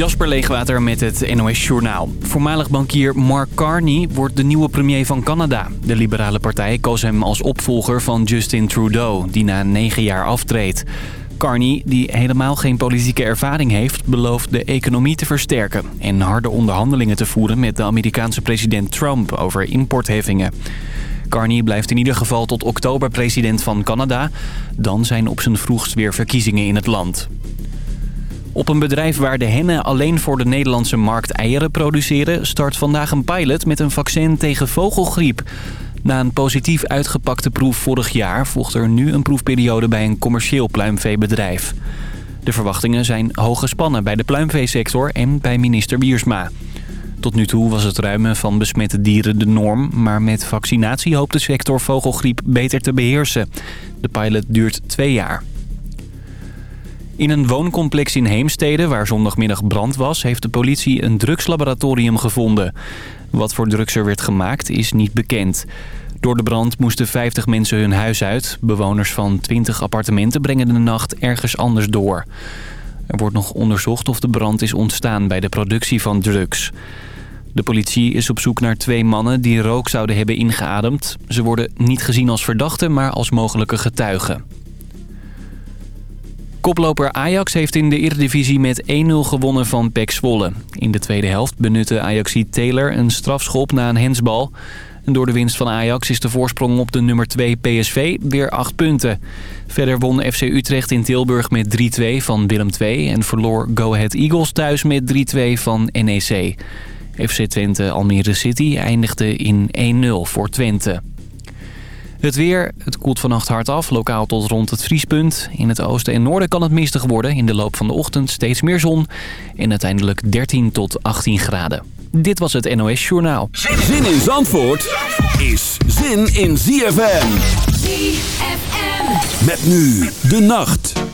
Jasper Leegwater met het NOS Journaal. Voormalig bankier Mark Carney wordt de nieuwe premier van Canada. De liberale partij koos hem als opvolger van Justin Trudeau, die na negen jaar aftreedt. Carney, die helemaal geen politieke ervaring heeft, belooft de economie te versterken... en harde onderhandelingen te voeren met de Amerikaanse president Trump over importheffingen. Carney blijft in ieder geval tot oktober president van Canada. Dan zijn op zijn vroegst weer verkiezingen in het land. Op een bedrijf waar de hennen alleen voor de Nederlandse markt eieren produceren... start vandaag een pilot met een vaccin tegen vogelgriep. Na een positief uitgepakte proef vorig jaar... volgt er nu een proefperiode bij een commercieel pluimveebedrijf. De verwachtingen zijn hoog gespannen bij de pluimveesector en bij minister Wiersma. Tot nu toe was het ruimen van besmette dieren de norm... maar met vaccinatie hoopt de sector vogelgriep beter te beheersen. De pilot duurt twee jaar. In een wooncomplex in Heemstede, waar zondagmiddag brand was... heeft de politie een drugslaboratorium gevonden. Wat voor drugs er werd gemaakt is niet bekend. Door de brand moesten 50 mensen hun huis uit. Bewoners van 20 appartementen brengen de nacht ergens anders door. Er wordt nog onderzocht of de brand is ontstaan bij de productie van drugs. De politie is op zoek naar twee mannen die rook zouden hebben ingeademd. Ze worden niet gezien als verdachten, maar als mogelijke getuigen. Koploper Ajax heeft in de Eredivisie met 1-0 gewonnen van PEC Zwolle. In de tweede helft benutte Ajaxie Taylor een strafschop na een hensbal. En door de winst van Ajax is de voorsprong op de nummer 2 PSV weer 8 punten. Verder won FC Utrecht in Tilburg met 3-2 van Willem II... en verloor Go Ahead Eagles thuis met 3-2 van NEC. FC Twente Almere City eindigde in 1-0 voor Twente. Het weer, het koelt vannacht hard af, lokaal tot rond het vriespunt. In het oosten en noorden kan het mistig worden. In de loop van de ochtend steeds meer zon. En uiteindelijk 13 tot 18 graden. Dit was het NOS Journaal. Zin in Zandvoort is zin in ZFM. ZFM. Met nu de nacht.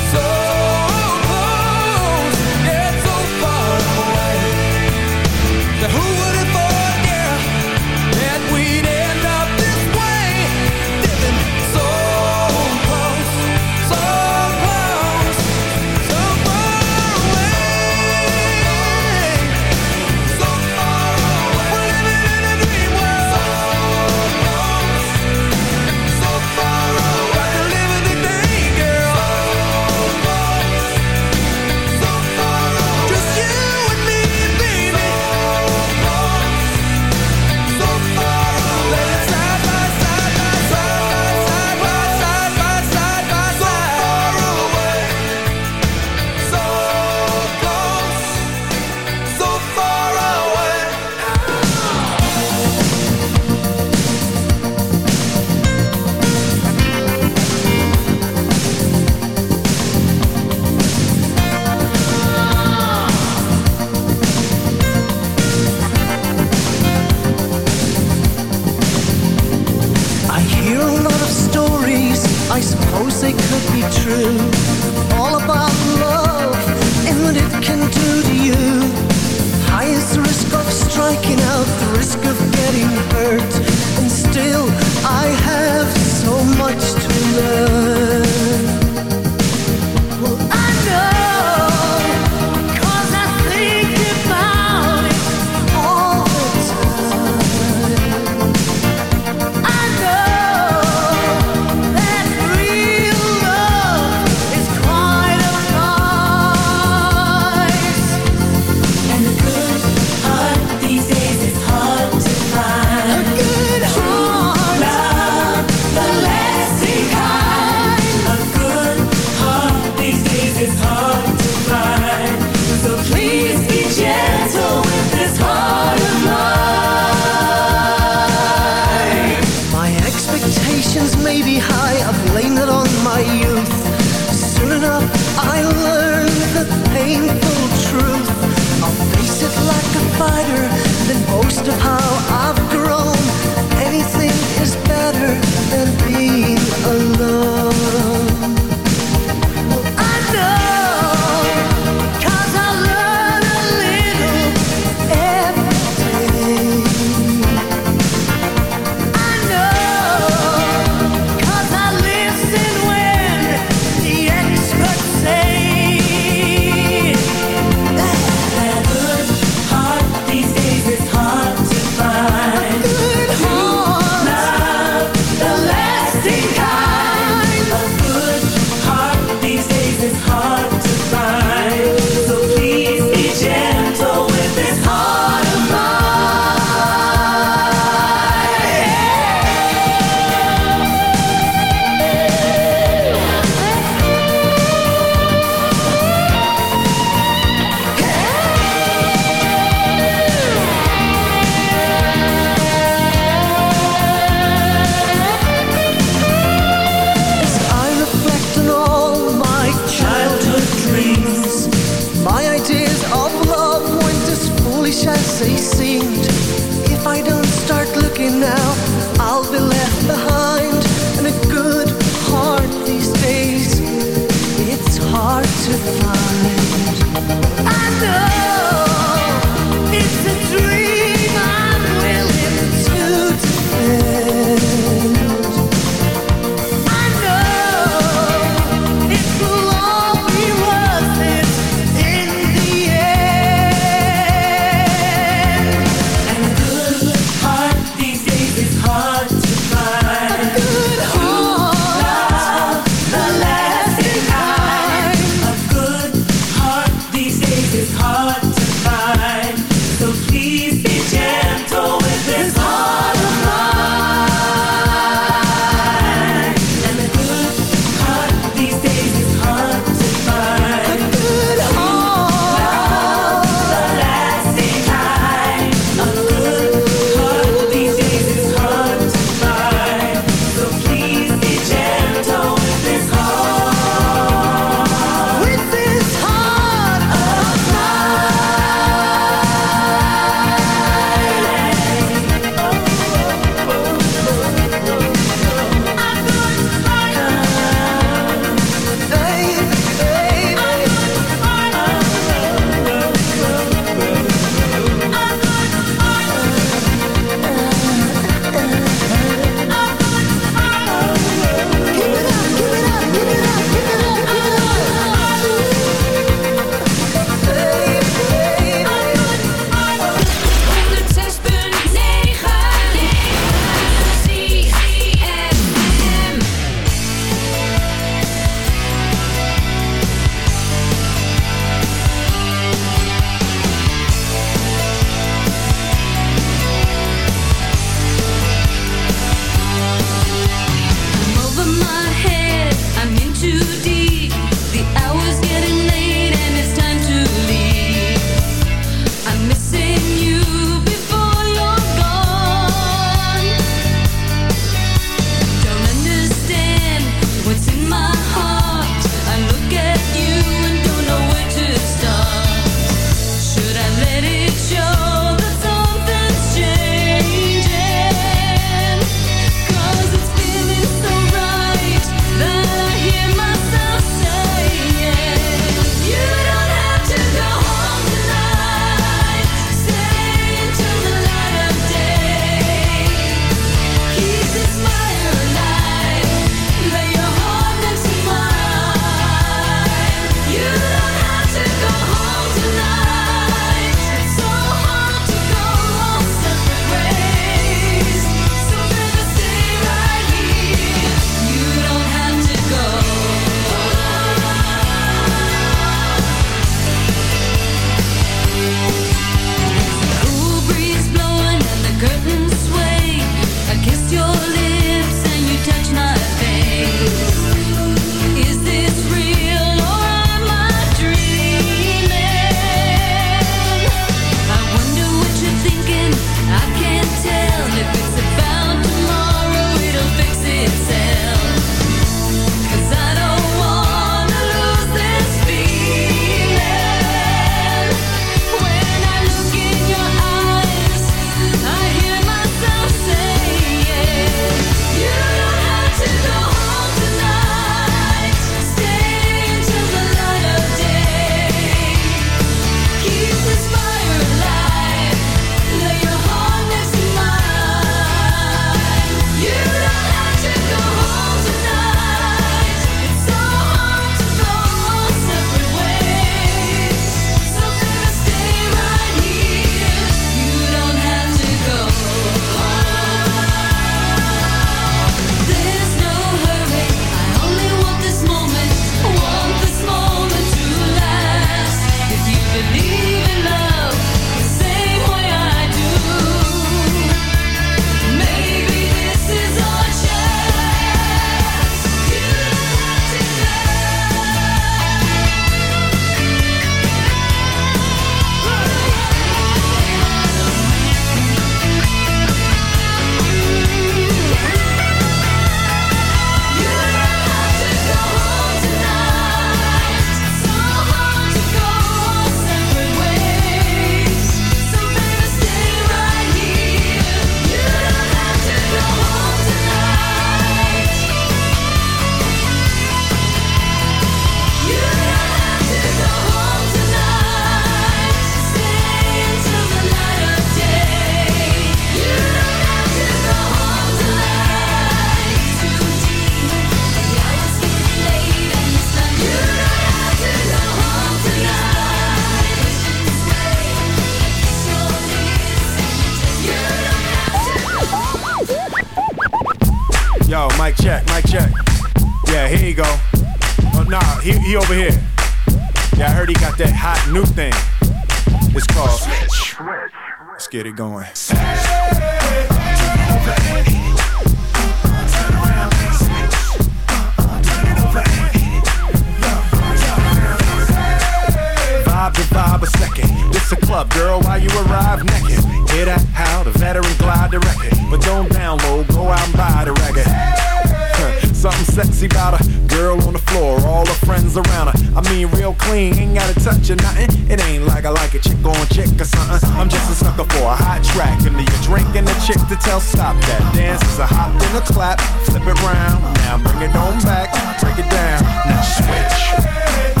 Friends around her. I mean, real clean, ain't gotta touch or nothing. It ain't like I like a chick on chick or something. I'm just a sucker for a hot track. And you're drinking a chick to tell stop that. Dance is a hop and a clap, flip it round. Now bring it on back, break it down. Now switch.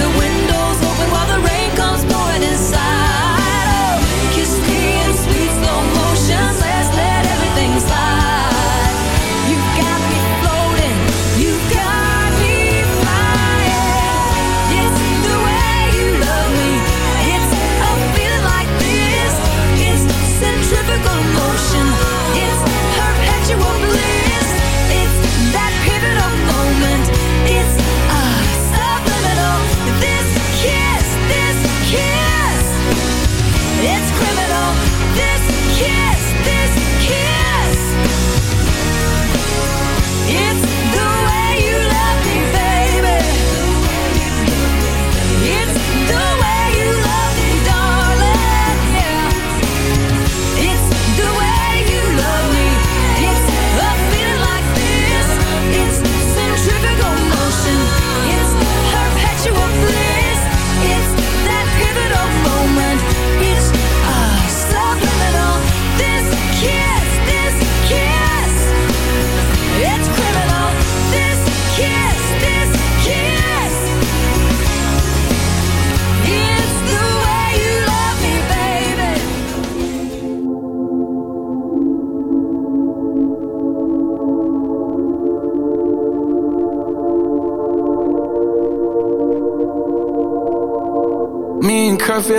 the wind.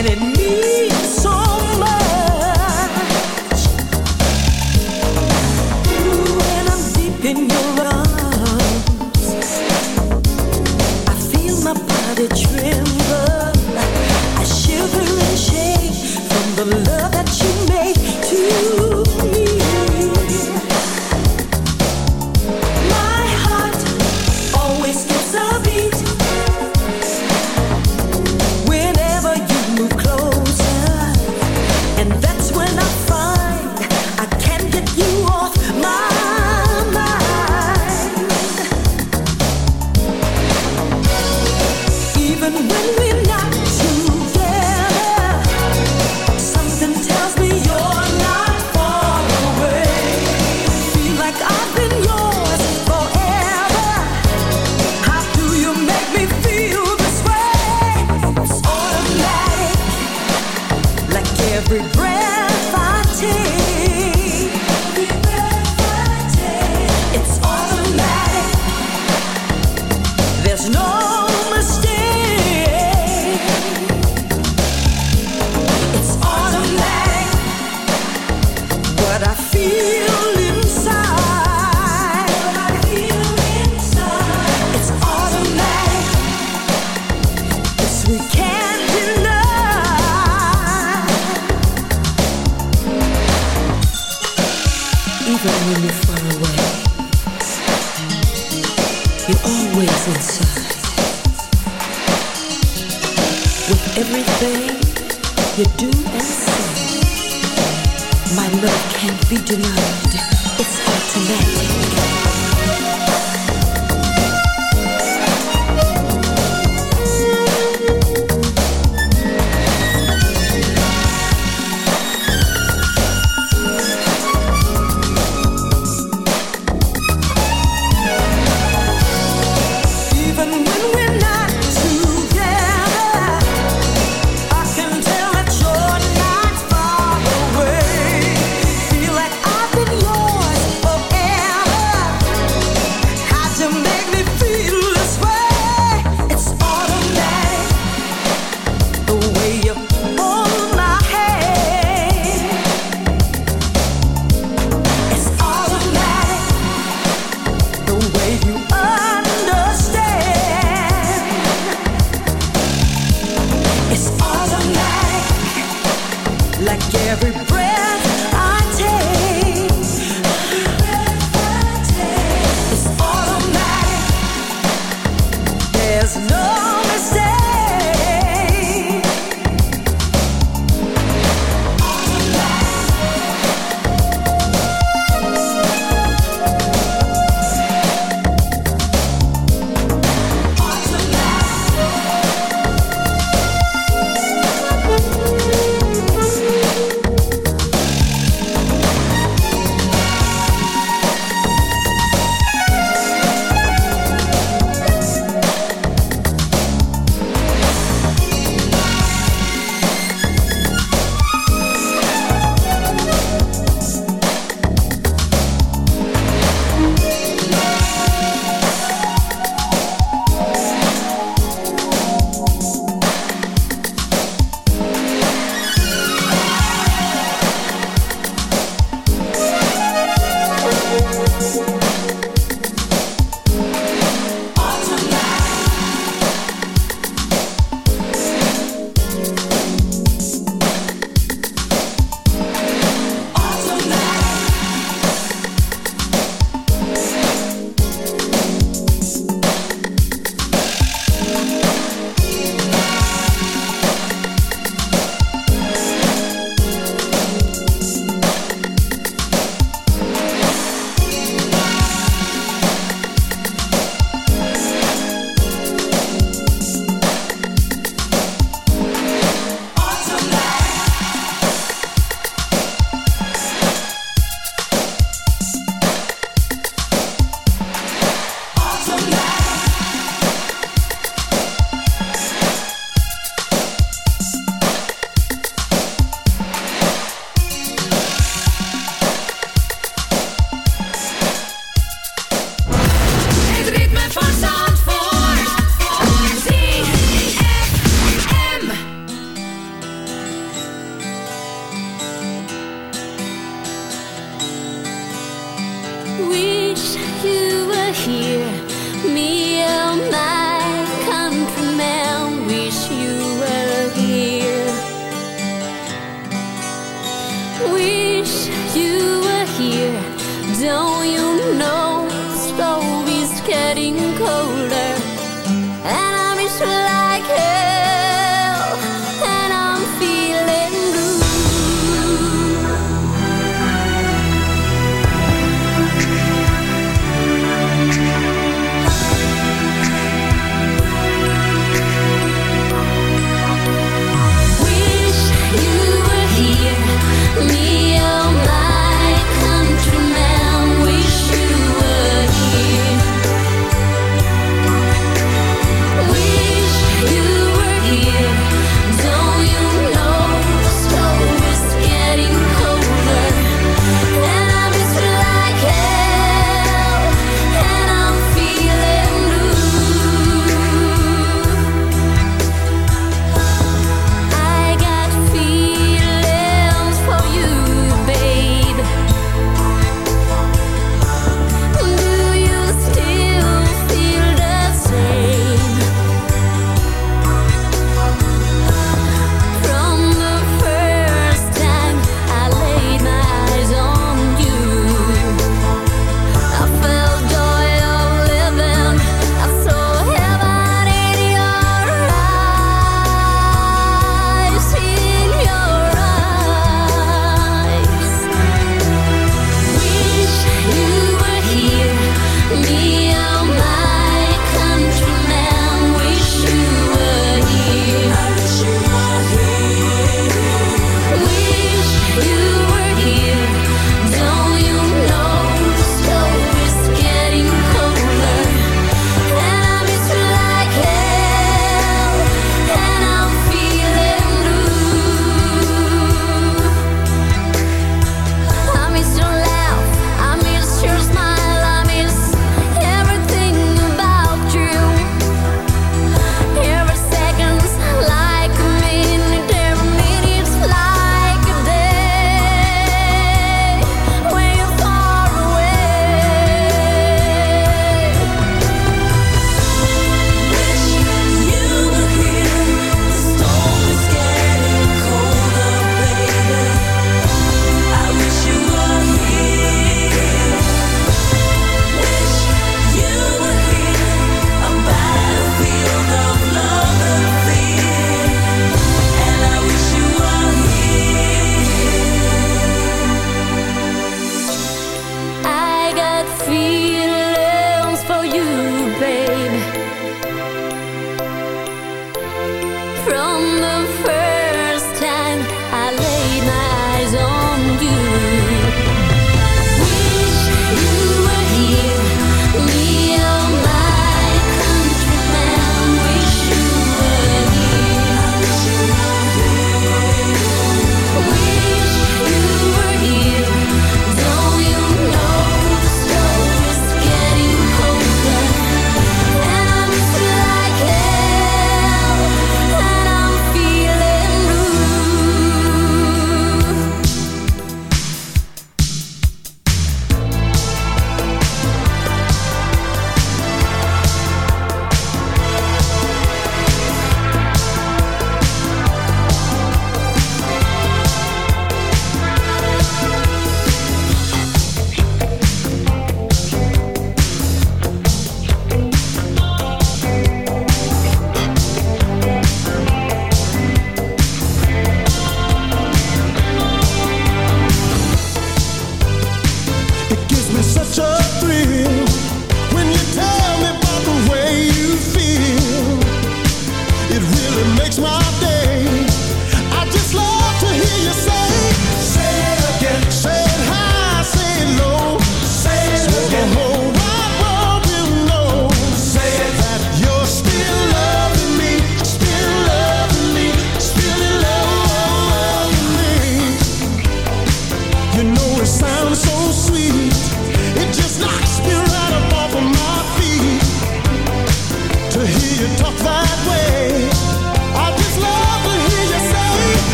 and it needs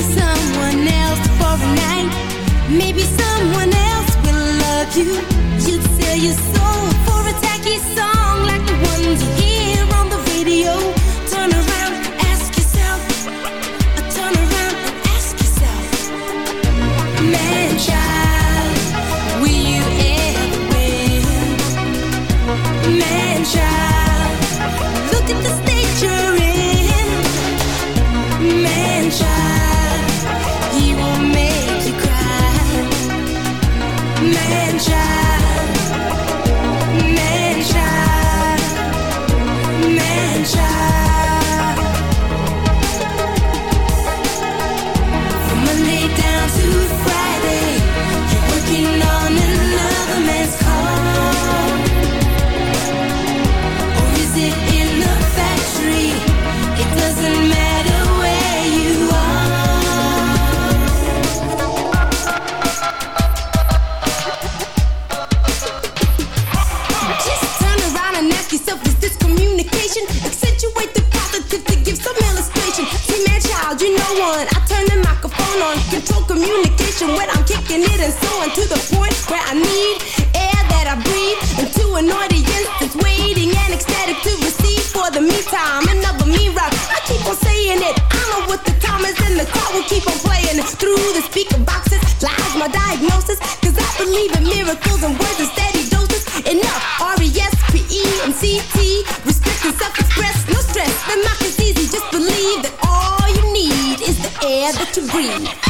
someone else for a night. Maybe someone else will love you. You yourself. taking it and soaring to the point where I need air that I breathe into an audience that's waiting and ecstatic to receive. For the meantime, another me rock. I keep on saying it. I know what the time is, and the crowd will keep on playing through the speaker boxes. Lies my diagnosis, cause I believe in miracles and words and steady doses. Enough. R E S P E M C T. Respect and self-express. No stress. The mock is easy. Just believe that all you need is the air that you breathe.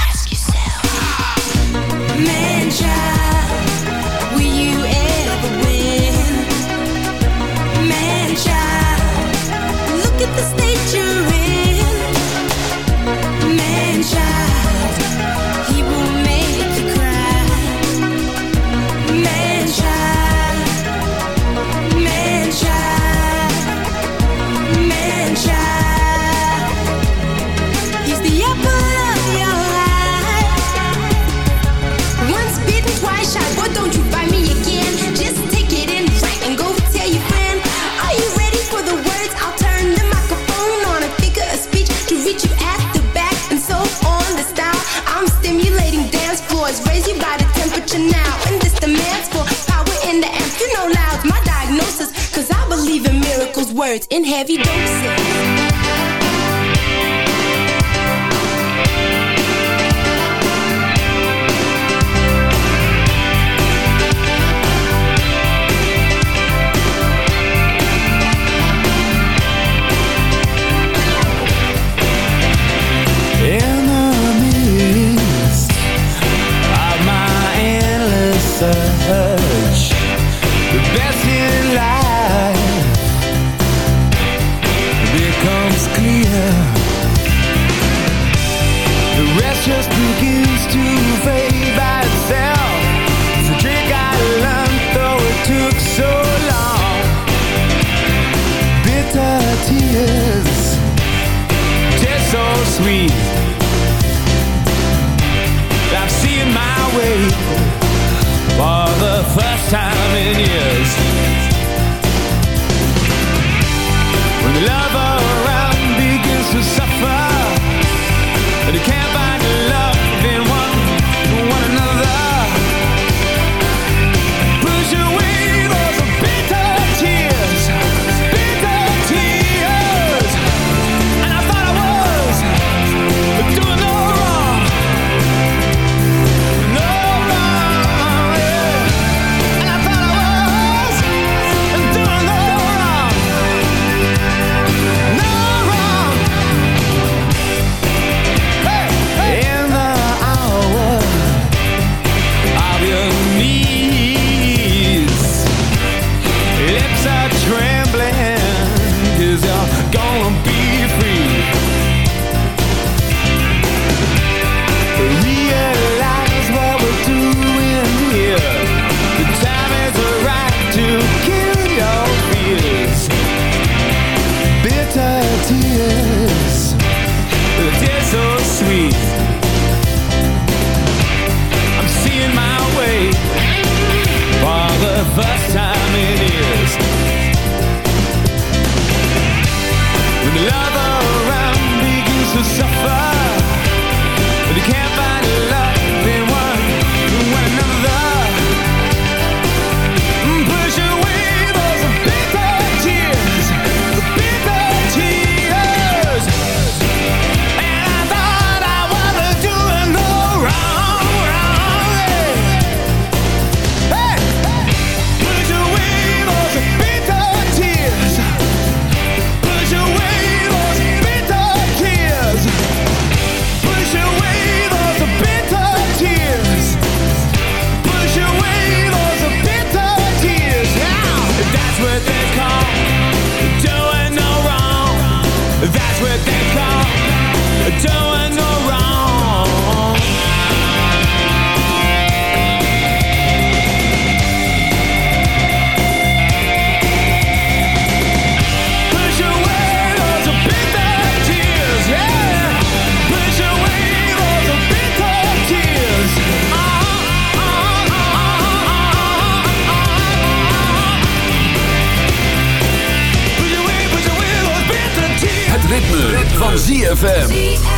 That's where they ZFM.